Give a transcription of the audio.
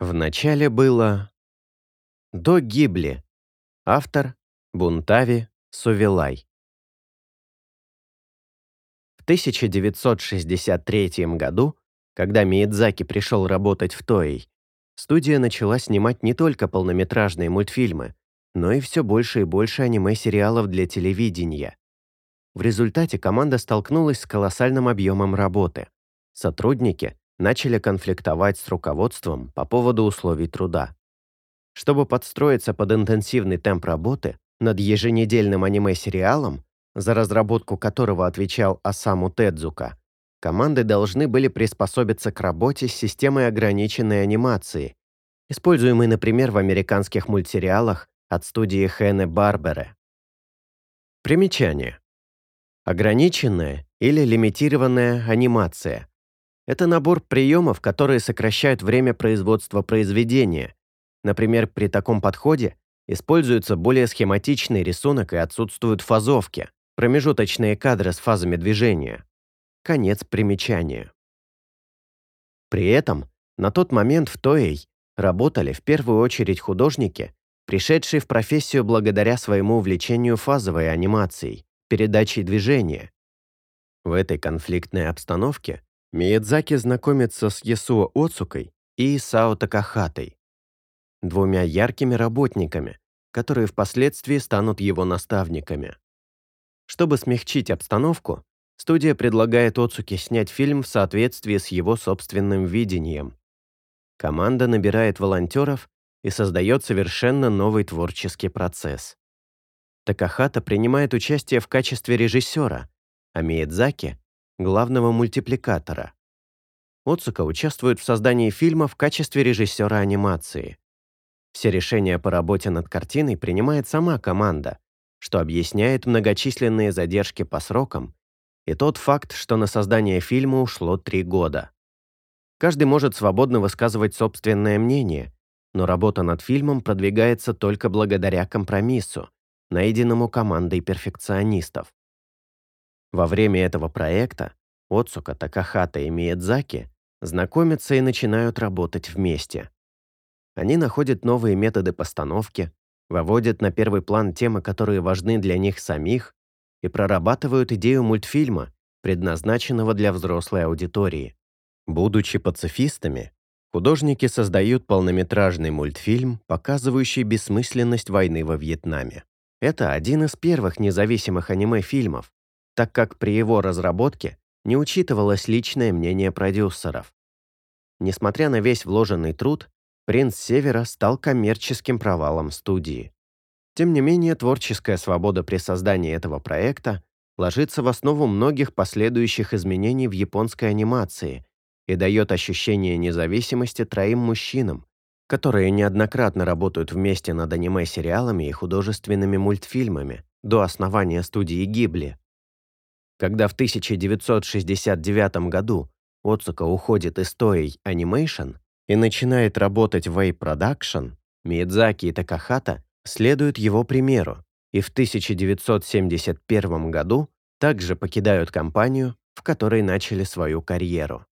Вначале было «До Гибли». Автор Бунтави Сувилай. В 1963 году, когда Миядзаки пришел работать в Тоей, студия начала снимать не только полнометражные мультфильмы, но и все больше и больше аниме-сериалов для телевидения. В результате команда столкнулась с колоссальным объемом работы. Сотрудники начали конфликтовать с руководством по поводу условий труда. Чтобы подстроиться под интенсивный темп работы над еженедельным аниме-сериалом, за разработку которого отвечал Асаму Тедзука, команды должны были приспособиться к работе с системой ограниченной анимации, используемой, например, в американских мультсериалах от студии Хэне Барбере. Примечание. Ограниченная или лимитированная анимация это набор приемов, которые сокращают время производства произведения. Например, при таком подходе используется более схематичный рисунок и отсутствуют фазовки, промежуточные кадры с фазами движения. Конец примечания. При этом на тот момент в Тоэй работали в первую очередь художники, пришедшие в профессию благодаря своему увлечению фазовой анимацией, передачей движения. В этой конфликтной обстановке Миядзаки знакомится с Ясуо Оцукой и Исао Такахатой, двумя яркими работниками, которые впоследствии станут его наставниками. Чтобы смягчить обстановку, студия предлагает Оцуке снять фильм в соответствии с его собственным видением. Команда набирает волонтеров и создает совершенно новый творческий процесс. Такахата принимает участие в качестве режиссера, а Миядзаки главного мультипликатора. Оцука участвует в создании фильма в качестве режиссера анимации. Все решения по работе над картиной принимает сама команда, что объясняет многочисленные задержки по срокам и тот факт, что на создание фильма ушло три года. Каждый может свободно высказывать собственное мнение, но работа над фильмом продвигается только благодаря компромиссу, найденному командой перфекционистов. Во время этого проекта Оцука, Такахата и Миядзаки знакомятся и начинают работать вместе. Они находят новые методы постановки, выводят на первый план темы, которые важны для них самих, и прорабатывают идею мультфильма, предназначенного для взрослой аудитории. Будучи пацифистами, художники создают полнометражный мультфильм, показывающий бессмысленность войны во Вьетнаме. Это один из первых независимых аниме-фильмов, так как при его разработке не учитывалось личное мнение продюсеров. Несмотря на весь вложенный труд, «Принц Севера» стал коммерческим провалом студии. Тем не менее, творческая свобода при создании этого проекта ложится в основу многих последующих изменений в японской анимации и дает ощущение независимости троим мужчинам, которые неоднократно работают вместе над аниме-сериалами и художественными мультфильмами до основания студии Гибли. Когда в 1969 году Оцука уходит из Toei Animation и начинает работать в Way Production, Миядзаки и Такахата следуют его примеру и в 1971 году также покидают компанию, в которой начали свою карьеру.